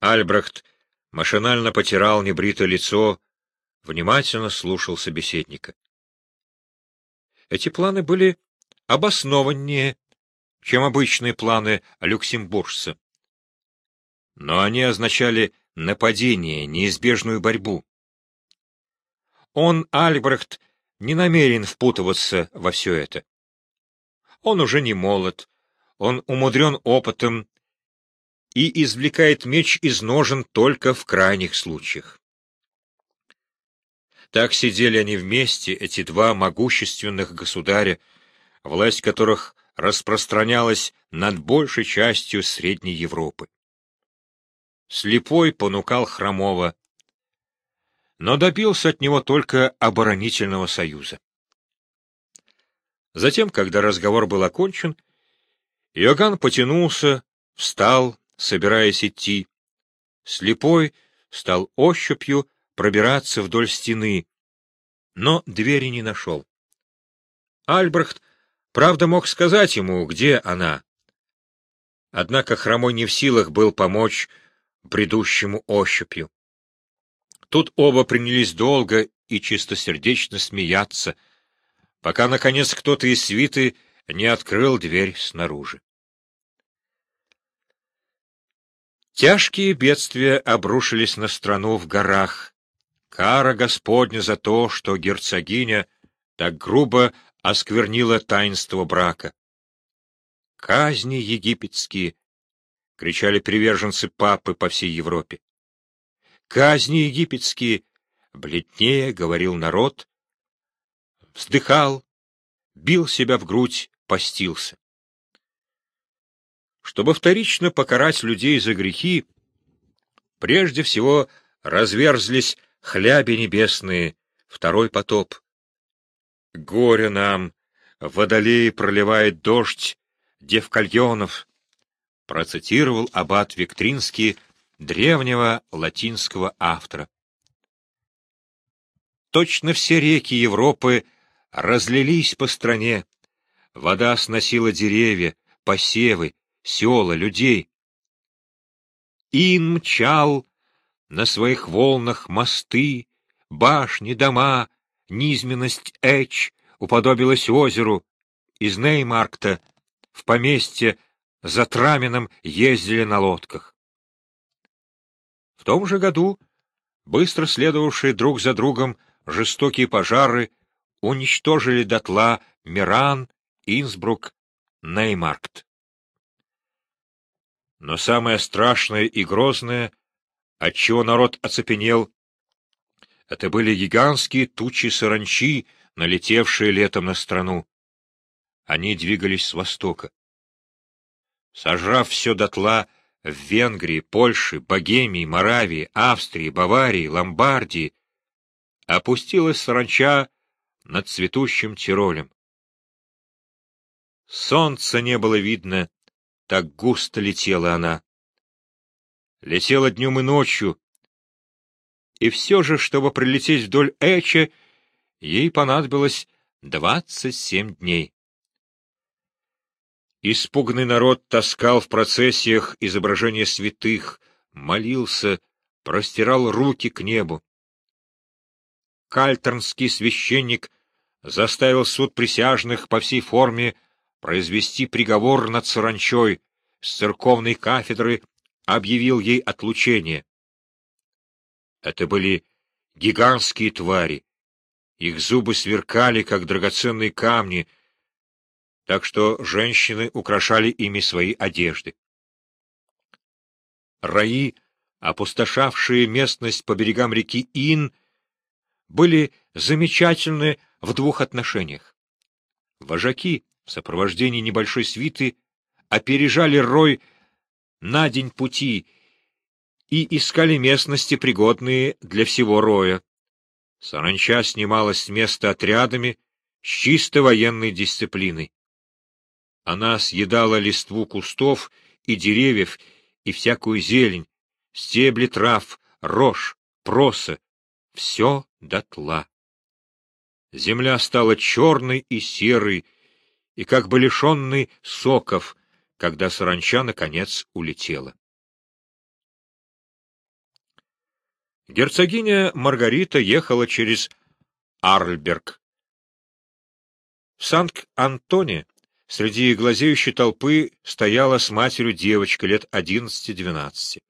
Альбрехт машинально потирал небритое лицо, внимательно слушал собеседника. Эти планы были обоснованнее, чем обычные планы люксембуржца. Но они означали нападение, неизбежную борьбу. Он, Альбрехт, не намерен впутываться во все это. Он уже не молод, он умудрен опытом и извлекает меч из ножен только в крайних случаях. Так сидели они вместе, эти два могущественных государя, власть которых распространялась над большей частью Средней Европы. Слепой понукал Хромова, но добился от него только оборонительного союза. Затем, когда разговор был окончен, Иоганн потянулся, встал, собираясь идти. Слепой стал ощупью пробираться вдоль стены, но двери не нашел. Альбрехт, правда, мог сказать ему, где она. Однако Хромой не в силах был помочь бредущему ощупью. Тут оба принялись долго и чистосердечно смеяться, пока, наконец, кто-то из свиты не открыл дверь снаружи. Тяжкие бедствия обрушились на страну в горах. Кара Господня за то, что герцогиня так грубо осквернила таинство брака. Казни египетские, — кричали приверженцы папы по всей Европе. Казни египетские, — бледнее говорил народ, вздыхал, бил себя в грудь, постился. Чтобы вторично покарать людей за грехи, прежде всего разверзлись хляби небесные, второй потоп. Горе нам, водолей проливает дождь, девкальонов, процитировал аббат Виктринский древнего латинского автора. Точно все реки Европы разлились по стране, вода сносила деревья, посевы, села, людей. Ин мчал на своих волнах мосты, башни, дома, низменность Эч уподобилась озеру. Из Неймаркта в поместье за Трамином ездили на лодках. В том же году быстро следовавшие друг за другом жестокие пожары уничтожили дотла Миран, Инсбрук, Неймаркт. Но самое страшное и грозное, отчего народ оцепенел, это были гигантские тучи саранчи, налетевшие летом на страну. Они двигались с востока. Сожрав все дотла в Венгрии, Польше, Богемии, Моравии, Австрии, Баварии, Ломбардии, опустилась саранча над цветущим Тиролем. Солнца не было видно, так густо летела она. Летела днем и ночью, и все же, чтобы прилететь вдоль Эча, ей понадобилось двадцать семь дней. Испуганный народ таскал в процессиях изображения святых, молился, простирал руки к небу. Кальтернский священник заставил суд присяжных по всей форме произвести приговор над саранчой, с церковной кафедры объявил ей отлучение. Это были гигантские твари. Их зубы сверкали, как драгоценные камни, так что женщины украшали ими свои одежды. Раи, опустошавшие местность по берегам реки Ин, были замечательны в двух отношениях. Вожаки в сопровождении небольшой свиты опережали рой на день пути и искали местности, пригодные для всего роя. Саранча снималась с места отрядами с чисто военной дисциплиной. Она съедала листву кустов и деревьев и всякую зелень, стебли трав, рожь, проса, все дотла. Земля стала черной и серой, и как бы лишенной соков, когда саранча, наконец, улетела. Герцогиня Маргарита ехала через Арльберг. В Санкт-Антоне среди глазеющей толпы стояла с матерью девочка лет одиннадцати-двенадцати.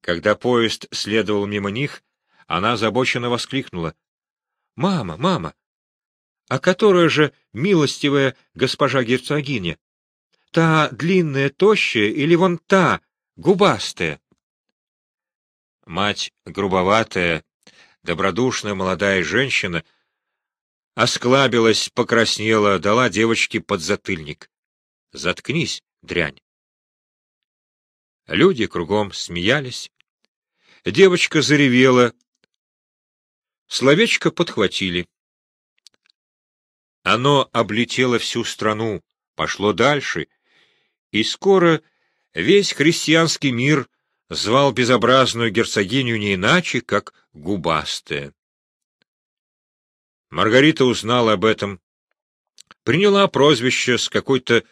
Когда поезд следовал мимо них, она озабоченно воскликнула. — Мама, мама! А которая же милостивая госпожа герцогиня? Та длинная, тощая или вон та, губастая? Мать, грубоватая, добродушная молодая женщина, осклабилась, покраснела, дала девочке подзатыльник. «Заткнись, дрянь!» Люди кругом смеялись. Девочка заревела. Словечко подхватили. Оно облетело всю страну, пошло дальше, и скоро весь христианский мир звал безобразную герцогиню не иначе, как губастая. Маргарита узнала об этом, приняла прозвище с какой-то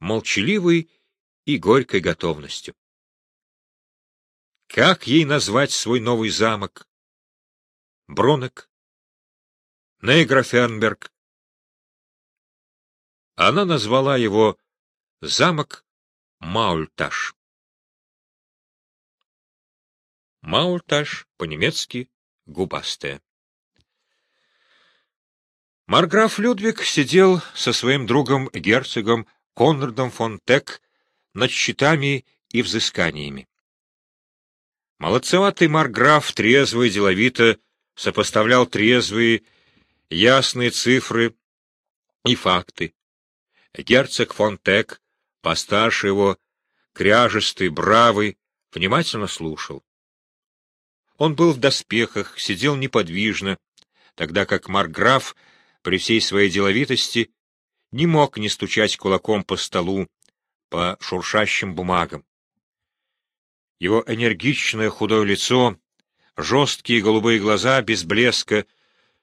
молчаливой и горькой готовностью. Как ей назвать свой новый замок? Бронек? Нейграфенберг? Она назвала его замок Маульташ. Маульташ по-немецки губастая. Марграф Людвиг сидел со своим другом герцогом Конрадом фон Тек над счетами и взысканиями. Молодцеватый марграф трезво и деловито сопоставлял трезвые, ясные цифры и факты. Герцог фон Тек, постарше его, кряжестый, бравый, внимательно слушал. Он был в доспехах, сидел неподвижно, тогда как Марграф, при всей своей деловитости, не мог не стучать кулаком по столу, по шуршащим бумагам. Его энергичное худое лицо, жесткие голубые глаза без блеска,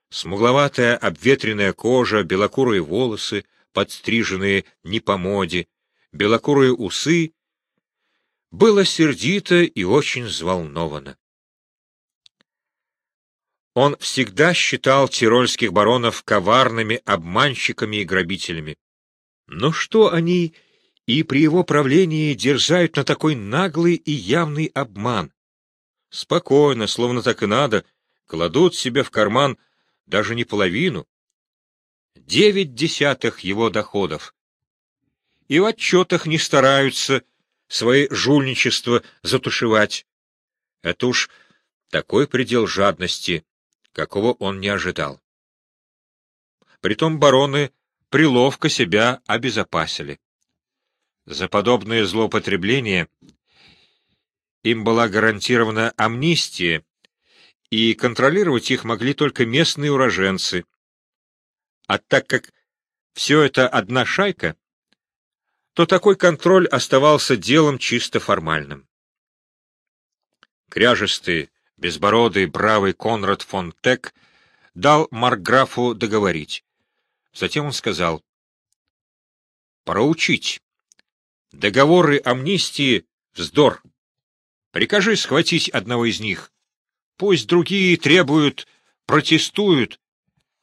смугловатая обветренная кожа, белокурые волосы, подстриженные не по моде, белокурые усы, было сердито и очень взволновано. Он всегда считал тирольских баронов коварными обманщиками и грабителями. Но что они и при его правлении дерзают на такой наглый и явный обман? Спокойно, словно так и надо, кладут себе в карман даже не половину, девять десятых его доходов. И в отчетах не стараются свои жульничество затушевать. Это уж такой предел жадности, какого он не ожидал. Притом бароны приловко себя обезопасили. За подобное злоупотребление им была гарантирована амнистия, и контролировать их могли только местные уроженцы. А так как все это одна шайка, то такой контроль оставался делом чисто формальным. Кряжестые, Безбородый, бравый Конрад фон Тек дал Маркграфу договорить. Затем он сказал, «Пора. Договоры амнистии — вздор. Прикажи схватить одного из них. Пусть другие требуют, протестуют.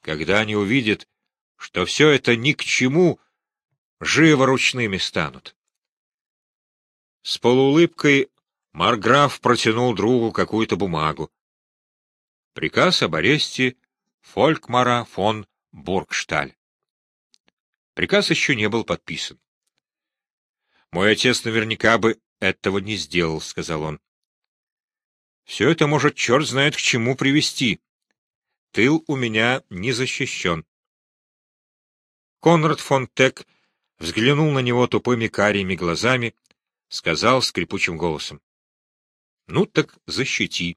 Когда они увидят, что все это ни к чему, живо ручными станут». С полуулыбкой Марграф протянул другу какую-то бумагу. Приказ об аресте Фолькмара фон Бургшталь. Приказ еще не был подписан. «Мой отец наверняка бы этого не сделал», — сказал он. «Все это может черт знает к чему привести. Тыл у меня не защищен». Конрад фон Тек взглянул на него тупыми карими глазами, сказал скрипучим голосом. Ну так защити.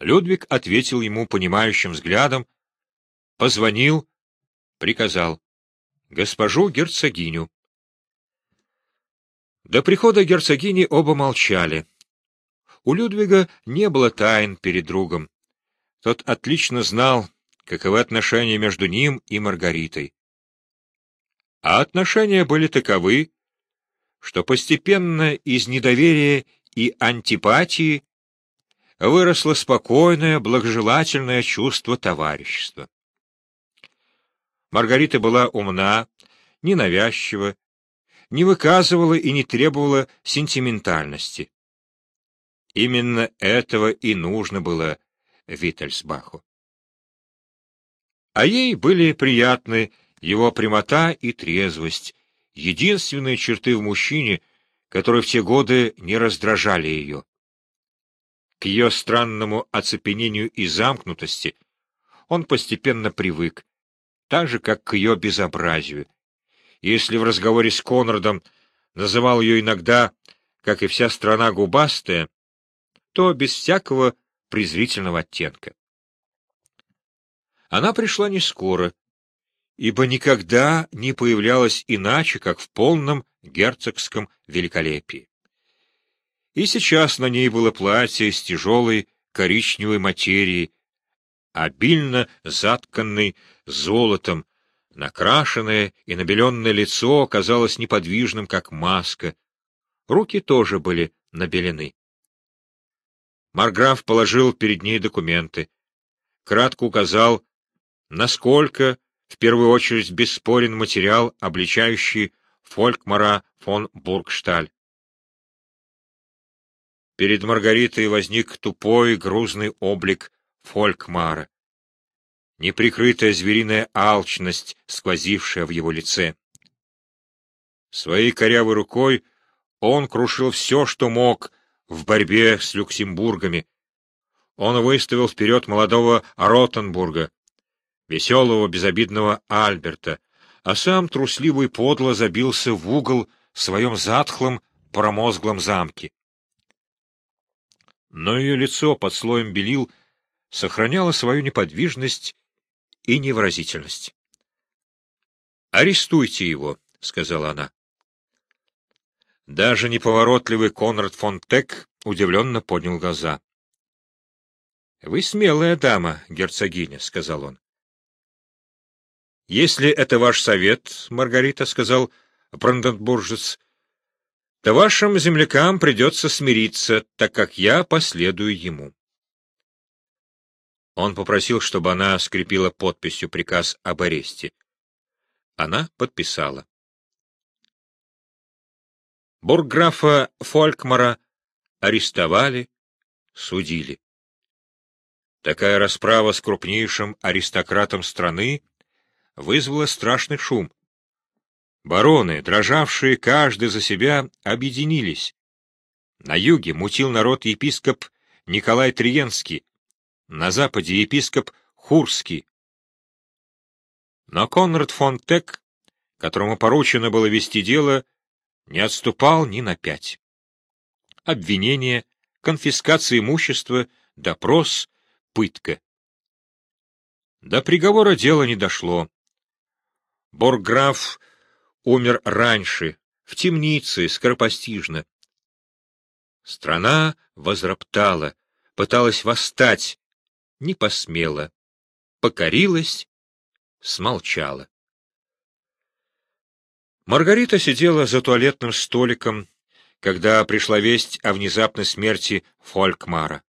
Людвиг ответил ему понимающим взглядом, позвонил, приказал. Госпожу герцогиню. До прихода герцогини оба молчали. У Людвига не было тайн перед другом. Тот отлично знал, каковы отношения между ним и Маргаритой. А отношения были таковы, что постепенно из недоверия и антипатии выросло спокойное, благожелательное чувство товарищества. Маргарита была умна, ненавязчива, не выказывала и не требовала сентиментальности. Именно этого и нужно было Виттельсбаху. А ей были приятны его прямота и трезвость, единственные черты в мужчине, которые в те годы не раздражали ее. К ее странному оцепенению и замкнутости он постепенно привык, так же, как к ее безобразию. Если в разговоре с Конрадом называл ее иногда, как и вся страна, губастая, то без всякого презрительного оттенка. Она пришла не скоро, ибо никогда не появлялась иначе, как в полном герцогском великолепии. И сейчас на ней было платье из тяжелой коричневой материи, обильно затканной золотом, накрашенное и набеленное лицо казалось неподвижным, как маска. Руки тоже были набелены. Марграф положил перед ней документы, кратко указал, насколько в первую очередь бесспорен материал, обличающий Фолькмара фон Бургшталь. Перед Маргаритой возник тупой, грузный облик Фолькмара. Неприкрытая звериная алчность, сквозившая в его лице. Своей корявой рукой он крушил все, что мог, в борьбе с Люксембургами. Он выставил вперед молодого Ротенбурга, веселого, безобидного Альберта, а сам трусливый подло забился в угол в своем затхлом, промозглом замке. Но ее лицо под слоем белил сохраняло свою неподвижность и невыразительность. «Арестуйте его», — сказала она. Даже неповоротливый Конрад фон Тек удивленно поднял глаза. — Вы смелая дама, герцогиня, — сказал он. Если это ваш совет, Маргарита, — сказал Бранденбуржец, — то вашим землякам придется смириться, так как я последую ему. Он попросил, чтобы она скрепила подписью приказ об аресте. Она подписала. Бургграфа Фолькмара арестовали, судили. Такая расправа с крупнейшим аристократом страны вызвало страшный шум. Бароны, дрожавшие каждый за себя, объединились. На юге мутил народ епископ Николай Триенский, на западе епископ Хурский. Но Конрад фон Тек, которому поручено было вести дело, не отступал ни на пять. Обвинение, конфискация имущества, допрос, пытка. До приговора дело не дошло. Борграф умер раньше, в темнице, скоропостижно. Страна возроптала, пыталась восстать, не посмела, покорилась, смолчала. Маргарита сидела за туалетным столиком, когда пришла весть о внезапной смерти Фолькмара.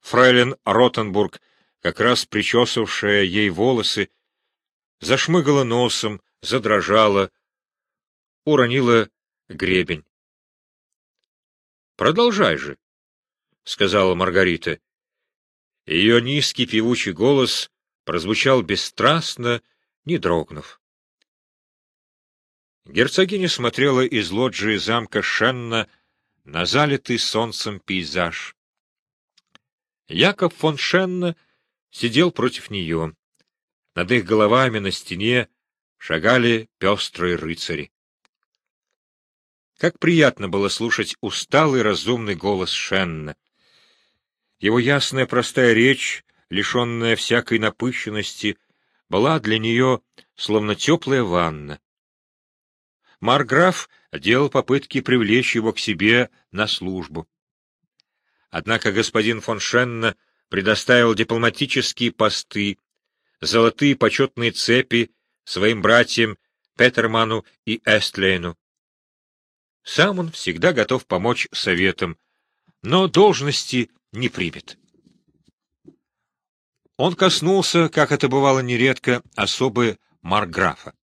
Фрейлин Ротенбург, как раз причесывавшая ей волосы, зашмыгала носом, задрожала, уронила гребень. — Продолжай же, — сказала Маргарита. Ее низкий певучий голос прозвучал бесстрастно, не дрогнув. Герцогиня смотрела из лоджии замка Шенна на залитый солнцем пейзаж. Яков фон Шенна сидел против нее. Над их головами на стене шагали пестрые рыцари. Как приятно было слушать усталый разумный голос Шенна. Его ясная простая речь, лишенная всякой напыщенности, была для нее словно теплая ванна. Марграф делал попытки привлечь его к себе на службу. Однако господин фон Шенна предоставил дипломатические посты, золотые почетные цепи своим братьям Петерману и Эстлейну. Сам он всегда готов помочь советам, но должности не примет. Он коснулся, как это бывало нередко, особы Марграфа.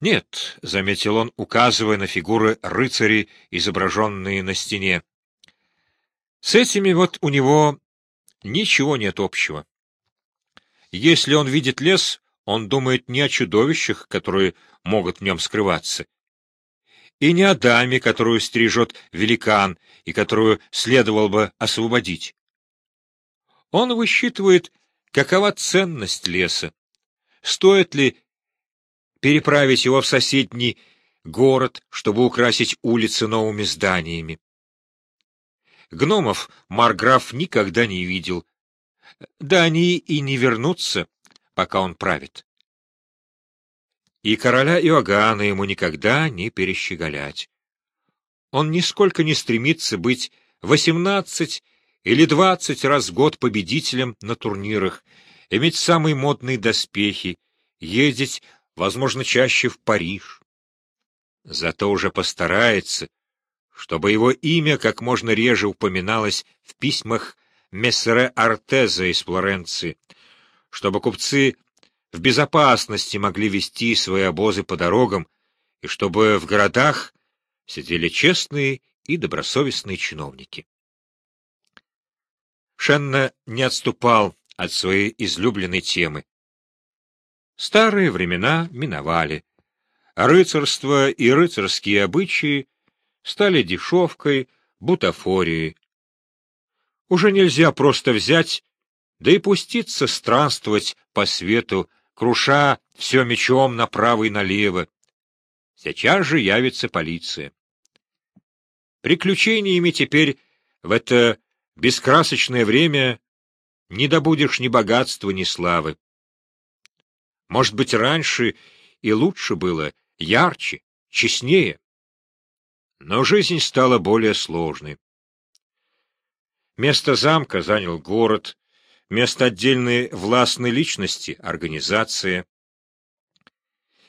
«Нет», — заметил он, указывая на фигуры рыцарей, изображенные на стене. «С этими вот у него ничего нет общего. Если он видит лес, он думает не о чудовищах, которые могут в нем скрываться, и не о даме, которую стрижет великан и которую следовало бы освободить. Он высчитывает, какова ценность леса, стоит ли переправить его в соседний город, чтобы украсить улицы новыми зданиями. Гномов Марграф никогда не видел, да они и не вернутся, пока он правит. И короля Иоганна ему никогда не перещеголять. Он нисколько не стремится быть восемнадцать или двадцать раз в год победителем на турнирах, иметь самые модные доспехи, ездить, возможно, чаще в Париж. Зато уже постарается, чтобы его имя как можно реже упоминалось в письмах мессере Артеза из Флоренции, чтобы купцы в безопасности могли вести свои обозы по дорогам, и чтобы в городах сидели честные и добросовестные чиновники. Шенна не отступал от своей излюбленной темы. Старые времена миновали. Рыцарство и рыцарские обычаи стали дешевкой, бутафорией. Уже нельзя просто взять, да и пуститься странствовать по свету, круша все мечом направо и налево. Сейчас же явится полиция. Приключениями теперь в это бескрасочное время не добудешь ни богатства, ни славы. Может быть, раньше и лучше было, ярче, честнее. Но жизнь стала более сложной. Место замка занял город, место отдельной властной личности — организация.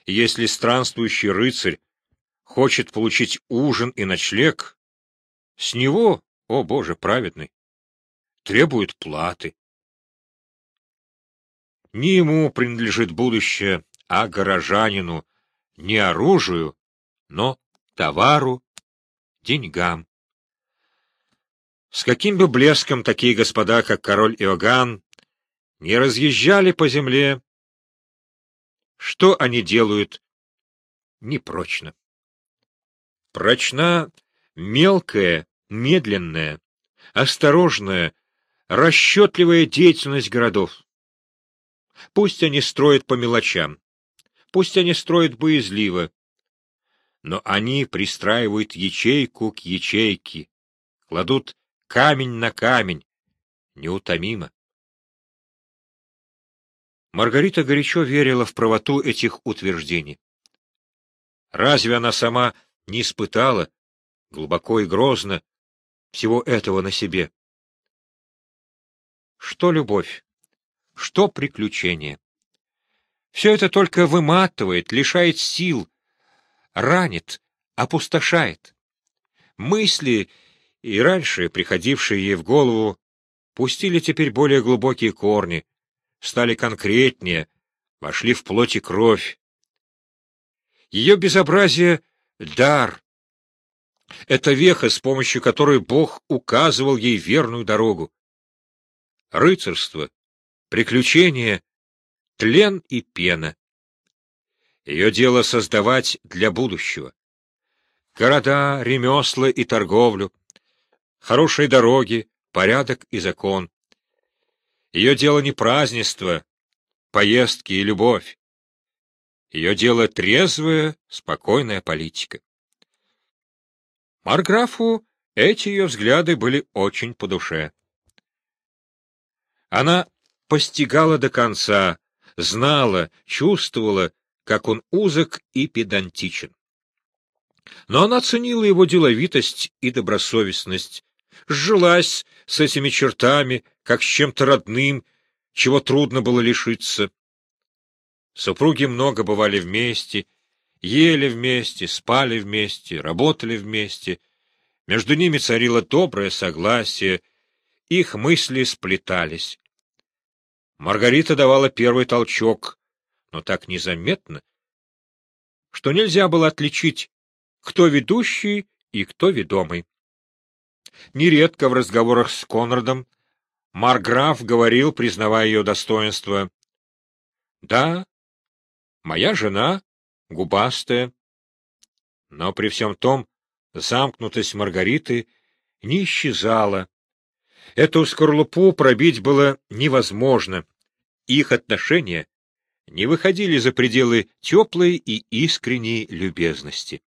Если странствующий рыцарь хочет получить ужин и ночлег, с него, о боже праведный, требуют платы. Не ему принадлежит будущее, а горожанину, не оружию, но товару деньгам. С каким бы блеском такие господа, как король Иоганн, не разъезжали по земле, что они делают непрочно. Прочна мелкая, медленная, осторожная, расчетливая деятельность городов. Пусть они строят по мелочам, пусть они строят боязливо, но они пристраивают ячейку к ячейке, кладут камень на камень, неутомимо. Маргарита горячо верила в правоту этих утверждений. Разве она сама не испытала, глубоко и грозно, всего этого на себе? Что любовь? Что приключение? Все это только выматывает, лишает сил, ранит, опустошает. Мысли, и раньше приходившие ей в голову, пустили теперь более глубокие корни, стали конкретнее, вошли в плоть и кровь. Ее безобразие — дар. Это веха, с помощью которой Бог указывал ей верную дорогу. Рыцарство, приключения, тлен и пена. Ее дело создавать для будущего. Города, ремесла и торговлю, хорошие дороги, порядок и закон. Ее дело не празднество, поездки и любовь. Ее дело трезвая, спокойная политика. Марграфу эти ее взгляды были очень по душе. Она постигала до конца, знала, чувствовала, как он узок и педантичен. Но она ценила его деловитость и добросовестность, сжилась с этими чертами, как с чем-то родным, чего трудно было лишиться. Супруги много бывали вместе, ели вместе, спали вместе, работали вместе, Между ними царило доброе согласие, их мысли сплетались. Маргарита давала первый толчок, но так незаметно, что нельзя было отличить, кто ведущий и кто ведомый. Нередко в разговорах с Конрадом Марграф говорил, признавая ее достоинство, «Да, моя жена губастая». Но при всем том замкнутость Маргариты не исчезала. Эту скорлупу пробить было невозможно. Их отношения не выходили за пределы теплой и искренней любезности.